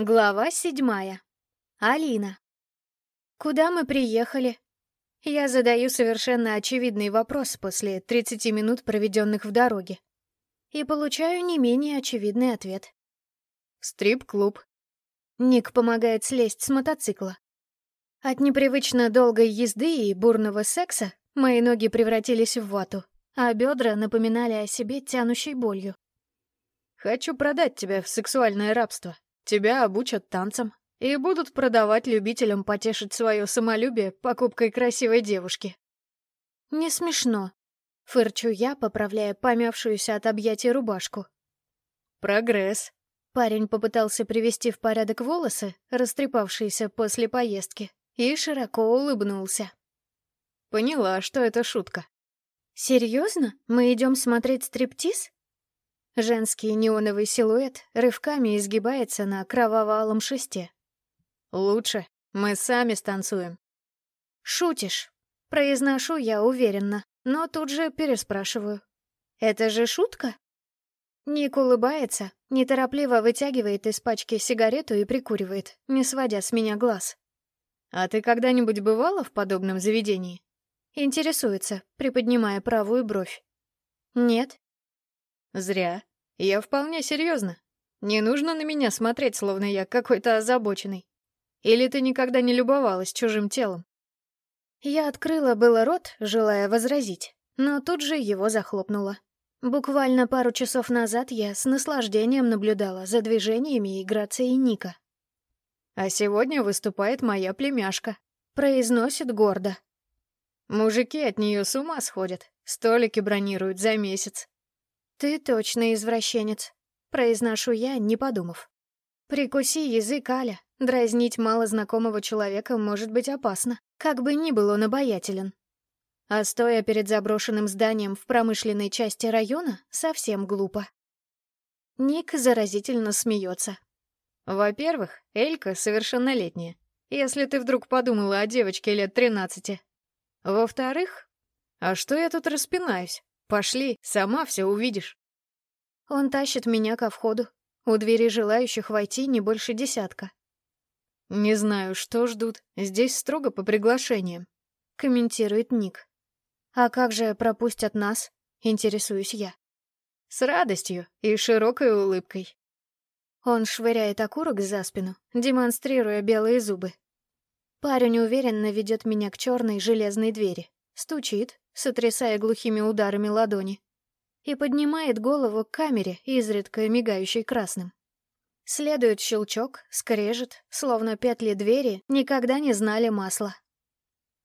Глава седьмая. Алина. Куда мы приехали? Я задаю совершенно очевидный вопрос после 30 минут, проведенных в дороге. И получаю не менее очевидный ответ. Стрип-клуб. Ник помогает слезть с мотоцикла. От непривычно долгой езды и бурного секса мои ноги превратились в вату, а бедра напоминали о себе тянущей болью. Хочу продать тебя в сексуальное рабство. Тебя обучат танцам и будут продавать любителям потешить свое самолюбие покупкой красивой девушки. Не смешно. Фырчу я, поправляя помявшуюся от объятий рубашку. Прогресс. Парень попытался привести в порядок волосы, растрепавшиеся после поездки, и широко улыбнулся. Поняла, что это шутка. Серьезно? Мы идем смотреть стриптиз? Женский неоновый силуэт рывками изгибается на кроваво-алом шесте. «Лучше. Мы сами станцуем». «Шутишь?» Произношу я уверенно, но тут же переспрашиваю. «Это же шутка?» Ник улыбается, неторопливо вытягивает из пачки сигарету и прикуривает, не сводя с меня глаз. «А ты когда-нибудь бывала в подобном заведении?» Интересуется, приподнимая правую бровь. «Нет». «Зря. Я вполне серьезно. Не нужно на меня смотреть, словно я какой-то озабоченный. Или ты никогда не любовалась чужим телом? Я открыла было рот, желая возразить, но тут же его захлопнула. Буквально пару часов назад я с наслаждением наблюдала за движениями и грацией Ника. А сегодня выступает моя племяшка. Произносит гордо. Мужики от нее с ума сходят, столики бронируют за месяц. «Ты точно извращенец», — произношу я, не подумав. «Прикуси язык, Аля. Дразнить малознакомого человека может быть опасно, как бы ни был он обаятелен. А стоя перед заброшенным зданием в промышленной части района, совсем глупо». Ник заразительно смеется. «Во-первых, Элька совершеннолетняя, если ты вдруг подумала о девочке лет тринадцати. Во-вторых, а что я тут распинаюсь? Пошли, сама все увидишь. Он тащит меня ко входу. У двери желающих войти не больше десятка. «Не знаю, что ждут. Здесь строго по приглашениям», — комментирует Ник. «А как же пропустят нас?» — интересуюсь я. «С радостью и широкой улыбкой». Он швыряет окурок за спину, демонстрируя белые зубы. Парень уверенно ведет меня к черной железной двери. Стучит, сотрясая глухими ударами ладони, и поднимает голову к камере, изредка мигающей красным. Следует щелчок, скрежет, словно петли двери никогда не знали масла.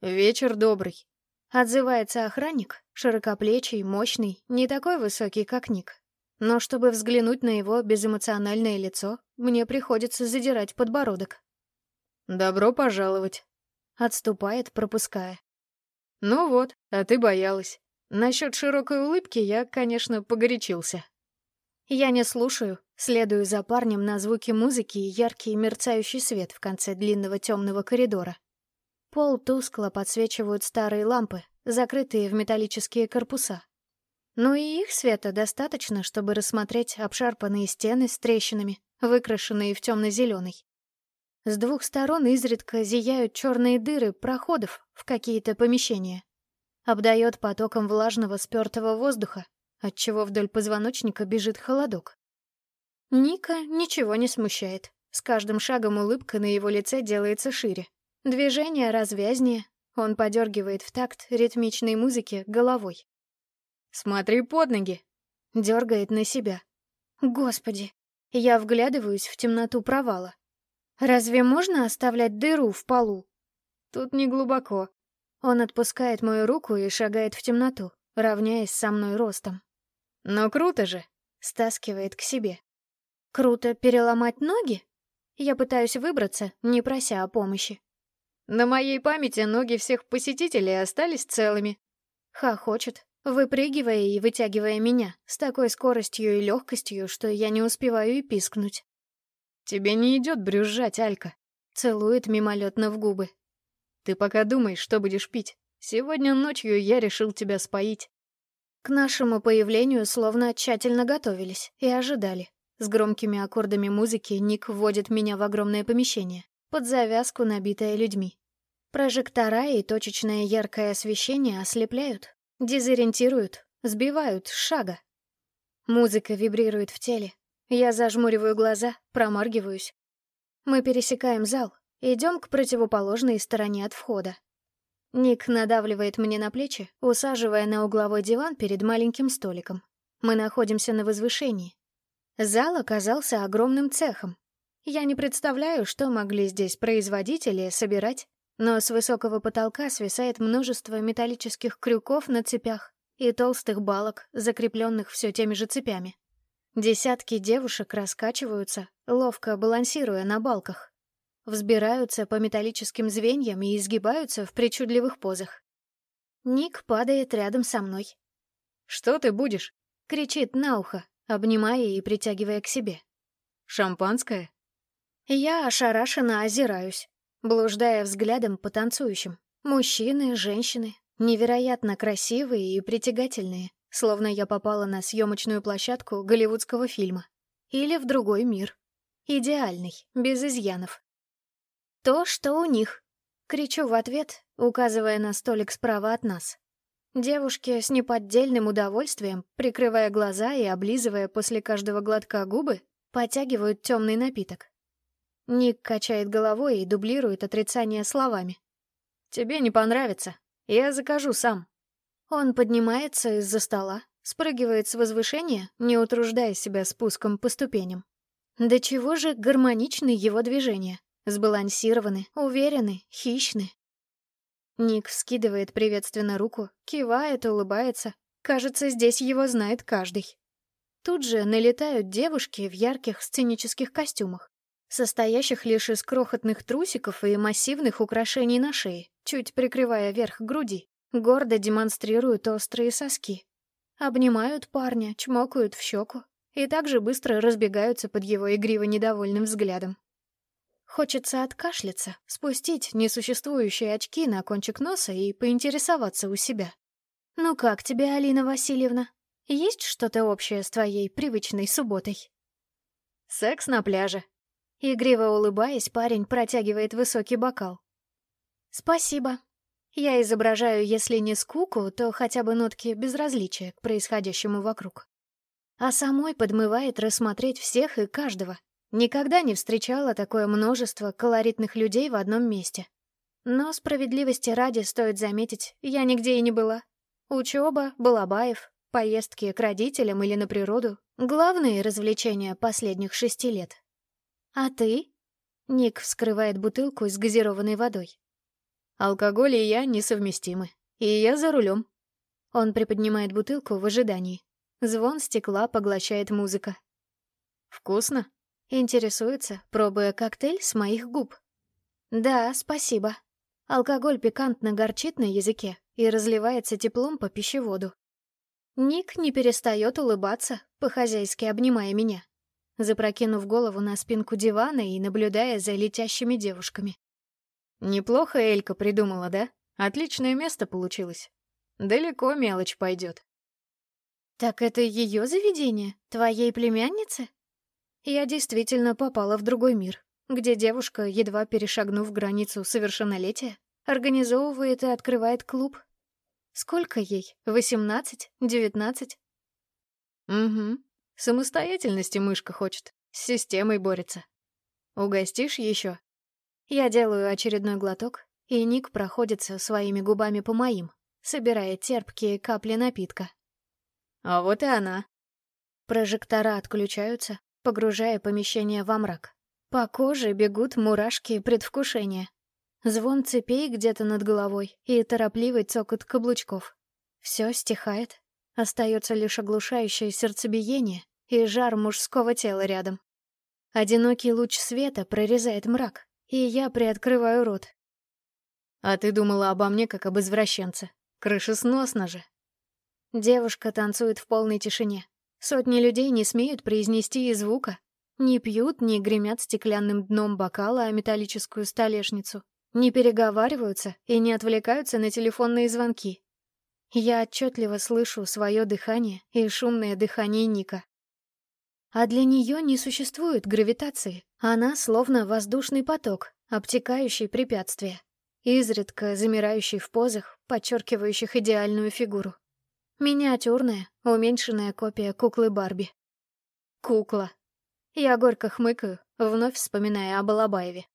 «Вечер добрый», — отзывается охранник, широкоплечий, мощный, не такой высокий, как Ник. Но чтобы взглянуть на его безэмоциональное лицо, мне приходится задирать подбородок. «Добро пожаловать», — отступает, пропуская. «Ну вот, а ты боялась. Насчет широкой улыбки я, конечно, погорячился». Я не слушаю, следую за парнем на звуки музыки и яркий мерцающий свет в конце длинного темного коридора. Пол тускло подсвечивают старые лампы, закрытые в металлические корпуса. Но и их света достаточно, чтобы рассмотреть обшарпанные стены с трещинами, выкрашенные в темно-зеленый. С двух сторон изредка зияют черные дыры проходов в какие-то помещения. Обдает потоком влажного спертого воздуха, отчего вдоль позвоночника бежит холодок. Ника ничего не смущает. С каждым шагом улыбка на его лице делается шире. Движение развязнее. Он подергивает в такт ритмичной музыки головой. «Смотри под ноги!» Дергает на себя. Господи! Я вглядываюсь в темноту провала. Разве можно оставлять дыру в полу? Тут не глубоко. Он отпускает мою руку и шагает в темноту, равняясь со мной ростом. Но круто же. Стаскивает к себе. Круто переломать ноги? Я пытаюсь выбраться, не прося о помощи. На моей памяти ноги всех посетителей остались целыми. Хохочет, выпрыгивая и вытягивая меня с такой скоростью и легкостью, что я не успеваю и пискнуть. «Тебе не идет брюзжать, Алька», — целует мимолетно в губы. «Ты пока думай, что будешь пить. Сегодня ночью я решил тебя споить». К нашему появлению словно тщательно готовились и ожидали. С громкими аккордами музыки Ник вводит меня в огромное помещение, под завязку, набитое людьми. Прожектора и точечное яркое освещение ослепляют, дезориентируют, сбивают с шага. Музыка вибрирует в теле. Я зажмуриваю глаза, промаргиваюсь. Мы пересекаем зал, идем к противоположной стороне от входа. Ник надавливает мне на плечи, усаживая на угловой диван перед маленьким столиком. Мы находимся на возвышении. Зал оказался огромным цехом. Я не представляю, что могли здесь производить или собирать, но с высокого потолка свисает множество металлических крюков на цепях и толстых балок, закрепленных все теми же цепями. Десятки девушек раскачиваются, ловко балансируя на балках взбираются по металлическим звеньям и изгибаются в причудливых позах. Ник падает рядом со мной. «Что ты будешь?» — кричит на ухо, обнимая и притягивая к себе. «Шампанское?» Я ошарашенно озираюсь, блуждая взглядом по танцующим. Мужчины, женщины, невероятно красивые и притягательные, словно я попала на съемочную площадку голливудского фильма. Или в другой мир. Идеальный, без изъянов. «То, что у них!» — кричу в ответ, указывая на столик справа от нас. Девушки с неподдельным удовольствием, прикрывая глаза и облизывая после каждого глотка губы, потягивают темный напиток. Ник качает головой и дублирует отрицание словами. «Тебе не понравится. Я закажу сам». Он поднимается из-за стола, спрыгивает с возвышения, не утруждая себя спуском по ступеням. До чего же гармоничны его движения? Сбалансированы, уверены, хищны. Ник вскидывает приветственно руку, кивает, улыбается. Кажется, здесь его знает каждый. Тут же налетают девушки в ярких сценических костюмах, состоящих лишь из крохотных трусиков и массивных украшений на шее, чуть прикрывая верх груди, гордо демонстрируют острые соски. Обнимают парня, чмокают в щеку и также быстро разбегаются под его игриво недовольным взглядом. Хочется откашляться, спустить несуществующие очки на кончик носа и поинтересоваться у себя. «Ну как тебе, Алина Васильевна? Есть что-то общее с твоей привычной субботой?» «Секс на пляже». Игриво улыбаясь, парень протягивает высокий бокал. «Спасибо. Я изображаю, если не скуку, то хотя бы нотки безразличия к происходящему вокруг. А самой подмывает рассмотреть всех и каждого, Никогда не встречала такое множество колоритных людей в одном месте. Но справедливости ради стоит заметить, я нигде и не была. Учеба, Балабаев, поездки к родителям или на природу — главные развлечения последних шести лет. «А ты?» Ник вскрывает бутылку с газированной водой. «Алкоголь и я несовместимы. И я за рулем». Он приподнимает бутылку в ожидании. Звон стекла поглощает музыка. «Вкусно?» Интересуется, пробуя коктейль с моих губ. Да, спасибо. Алкоголь пикантно горчит на языке и разливается теплом по пищеводу. Ник не перестает улыбаться, по-хозяйски обнимая меня, запрокинув голову на спинку дивана и наблюдая за летящими девушками. «Неплохо Элька придумала, да? Отличное место получилось. Далеко мелочь пойдет». «Так это ее заведение? Твоей племянницы?» Я действительно попала в другой мир, где девушка, едва перешагнув границу совершеннолетия, организовывает и открывает клуб. Сколько ей? Восемнадцать? Девятнадцать? Угу. Самостоятельности мышка хочет. С системой борется. Угостишь еще? Я делаю очередной глоток, и Ник проходится своими губами по моим, собирая терпкие капли напитка. А вот и она. Прожектора отключаются, погружая помещение во мрак. По коже бегут мурашки предвкушения. Звон цепей где-то над головой и торопливый цокот каблучков. Все стихает. Остается лишь оглушающее сердцебиение и жар мужского тела рядом. Одинокий луч света прорезает мрак, и я приоткрываю рот. «А ты думала обо мне, как об извращенце. Крышесносно же». Девушка танцует в полной тишине. Сотни людей не смеют произнести и звука. Не пьют, не гремят стеклянным дном бокала о металлическую столешницу. Не переговариваются и не отвлекаются на телефонные звонки. Я отчетливо слышу свое дыхание и шумное дыхание Ника. А для нее не существует гравитации. Она словно воздушный поток, обтекающий препятствия, изредка замирающий в позах, подчеркивающих идеальную фигуру. Миниатюрная, уменьшенная копия куклы Барби. Кукла. Я горько хмыкаю, вновь вспоминая о Балабаеве.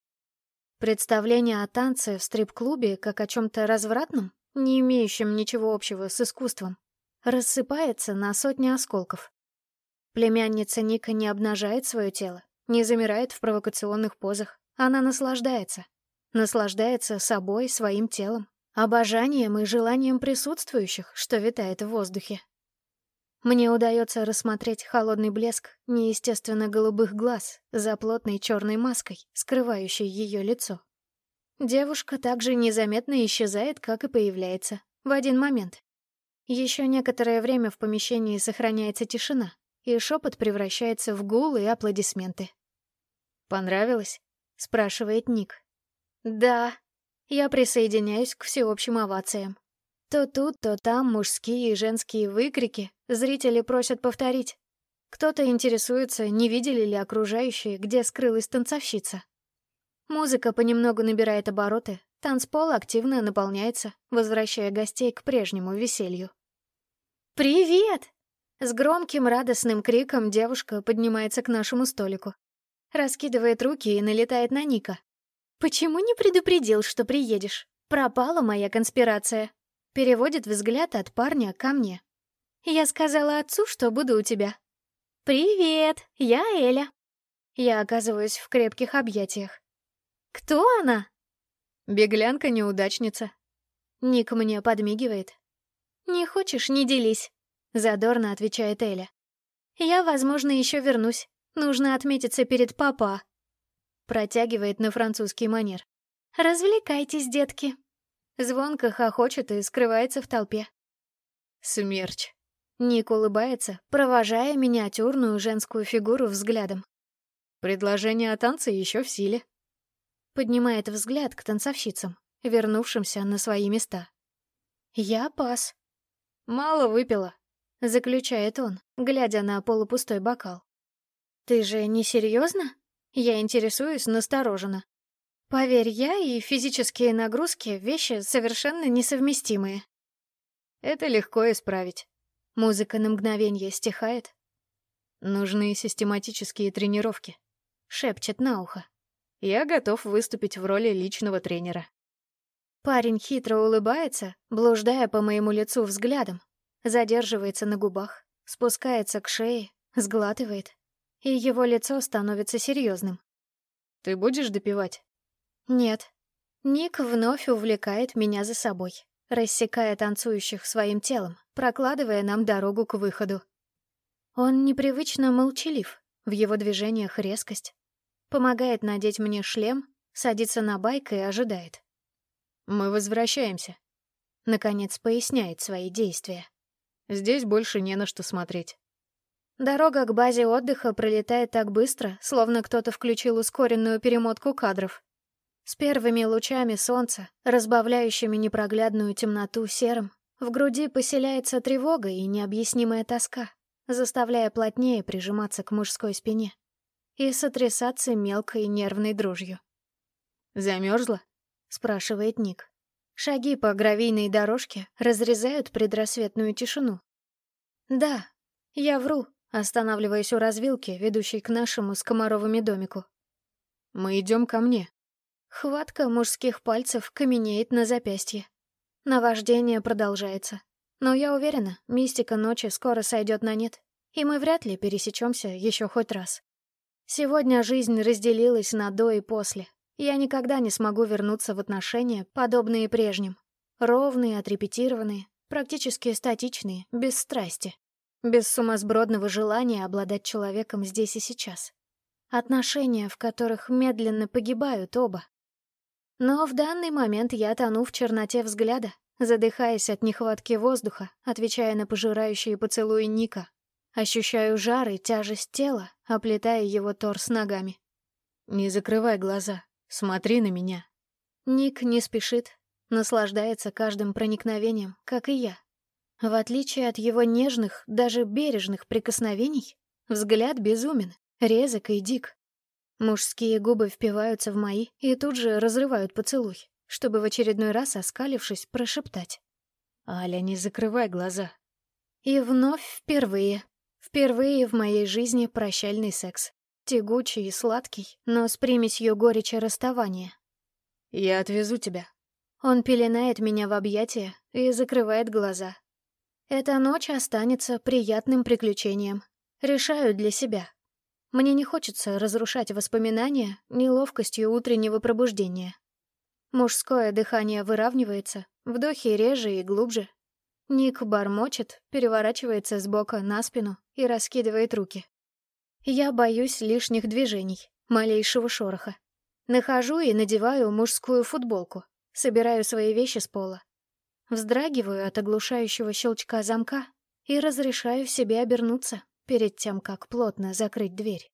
Представление о танце в стрип-клубе как о чем-то развратном, не имеющем ничего общего с искусством, рассыпается на сотни осколков. Племянница Ника не обнажает свое тело, не замирает в провокационных позах. Она наслаждается. Наслаждается собой, своим телом, обожанием и желанием присутствующих, что витает в воздухе. Мне удается рассмотреть холодный блеск неестественно голубых глаз за плотной черной маской, скрывающей ее лицо. Девушка также незаметно исчезает, как и появляется, в один момент. Еще некоторое время в помещении сохраняется тишина, и шепот превращается в гул и аплодисменты. «Понравилось?» — спрашивает Ник. «Да». Я присоединяюсь к всеобщим овациям. То тут, то там мужские и женские выкрики, зрители просят повторить. Кто-то интересуется, не видели ли окружающие, где скрылась танцовщица. Музыка понемногу набирает обороты, танцпол активно наполняется, возвращая гостей к прежнему веселью. «Привет!» С громким радостным криком девушка поднимается к нашему столику. Раскидывает руки и налетает на Ника. «Почему не предупредил, что приедешь? Пропала моя конспирация». Переводит взгляд от парня ко мне. «Я сказала отцу, что буду у тебя». «Привет, я Эля». Я оказываюсь в крепких объятиях. «Кто она?» «Беглянка-неудачница». Ник мне подмигивает. «Не хочешь, не делись», — задорно отвечает Эля. «Я, возможно, еще вернусь. Нужно отметиться перед папа». Протягивает на французский манер. «Развлекайтесь, детки». Звонко хохочет и скрывается в толпе. Смерч. Ник улыбается, провожая миниатюрную женскую фигуру взглядом. Предложение о танце еще в силе. Поднимает взгляд к танцовщицам, вернувшимся на свои места. Я пас. Мало выпила, заключает он, глядя на полупустой бокал. Ты же не серьезно? Я интересуюсь настороженно. Поверь, я и физические нагрузки — вещи совершенно несовместимые. Это легко исправить. Музыка на мгновение стихает. Нужны систематические тренировки. Шепчет на ухо. Я готов выступить в роли личного тренера. Парень хитро улыбается, блуждая по моему лицу взглядом. Задерживается на губах, спускается к шее, сглатывает. И его лицо становится серьезным. «Ты будешь допивать?» Нет. Ник вновь увлекает меня за собой, рассекая танцующих своим телом, прокладывая нам дорогу к выходу. Он непривычно молчалив, в его движениях резкость. Помогает надеть мне шлем, садится на байк и ожидает. «Мы возвращаемся», — наконец поясняет свои действия. «Здесь больше не на что смотреть». Дорога к базе отдыха пролетает так быстро, словно кто-то включил ускоренную перемотку кадров. С первыми лучами солнца, разбавляющими непроглядную темноту серым, в груди поселяется тревога и необъяснимая тоска, заставляя плотнее прижиматься к мужской спине и сотрясаться мелкой нервной дрожью. «Замерзла?» — спрашивает Ник. Шаги по гравийной дорожке разрезают предрассветную тишину. «Да, я вру», останавливаясь у развилки, ведущей к нашему с Комаровыми домику. «Мы идем ко мне», Хватка мужских пальцев каменеет на запястье. Наваждение продолжается. Но я уверена, мистика ночи скоро сойдет на нет, и мы вряд ли пересечемся еще хоть раз. Сегодня жизнь разделилась на до и после. Я никогда не смогу вернуться в отношения, подобные прежним. Ровные, отрепетированные, практически статичные, без страсти. Без сумасбродного желания обладать человеком здесь и сейчас. Отношения, в которых медленно погибают оба. Но в данный момент я тону в черноте взгляда, задыхаясь от нехватки воздуха, отвечая на пожирающие поцелуи Ника. Ощущаю жар и тяжесть тела, оплетая его торс ногами. «Не закрывай глаза, смотри на меня». Ник не спешит, наслаждается каждым проникновением, как и я. В отличие от его нежных, даже бережных прикосновений, Взгляд безумен, резок и дик. Мужские губы впиваются в мои и тут же разрывают поцелуй, чтобы в очередной раз, оскалившись, прошептать. «Аля, не закрывай глаза». И вновь впервые, впервые в моей жизни прощальный секс. Тягучий и сладкий, но с примесью горечи расставания. «Я отвезу тебя». Он пеленает меня в объятия и закрывает глаза. Эта ночь останется приятным приключением. Решаю для себя. Мне не хочется разрушать воспоминания неловкостью утреннего пробуждения. Мужское дыхание выравнивается, вдохи реже и глубже. Ник бормочет, переворачивается с бока на спину и раскидывает руки. Я боюсь лишних движений, малейшего шороха. Нахожу и надеваю мужскую футболку, собираю свои вещи с пола. Вздрагиваю от оглушающего щелчка замка и разрешаю себе обернуться перед тем, как плотно закрыть дверь.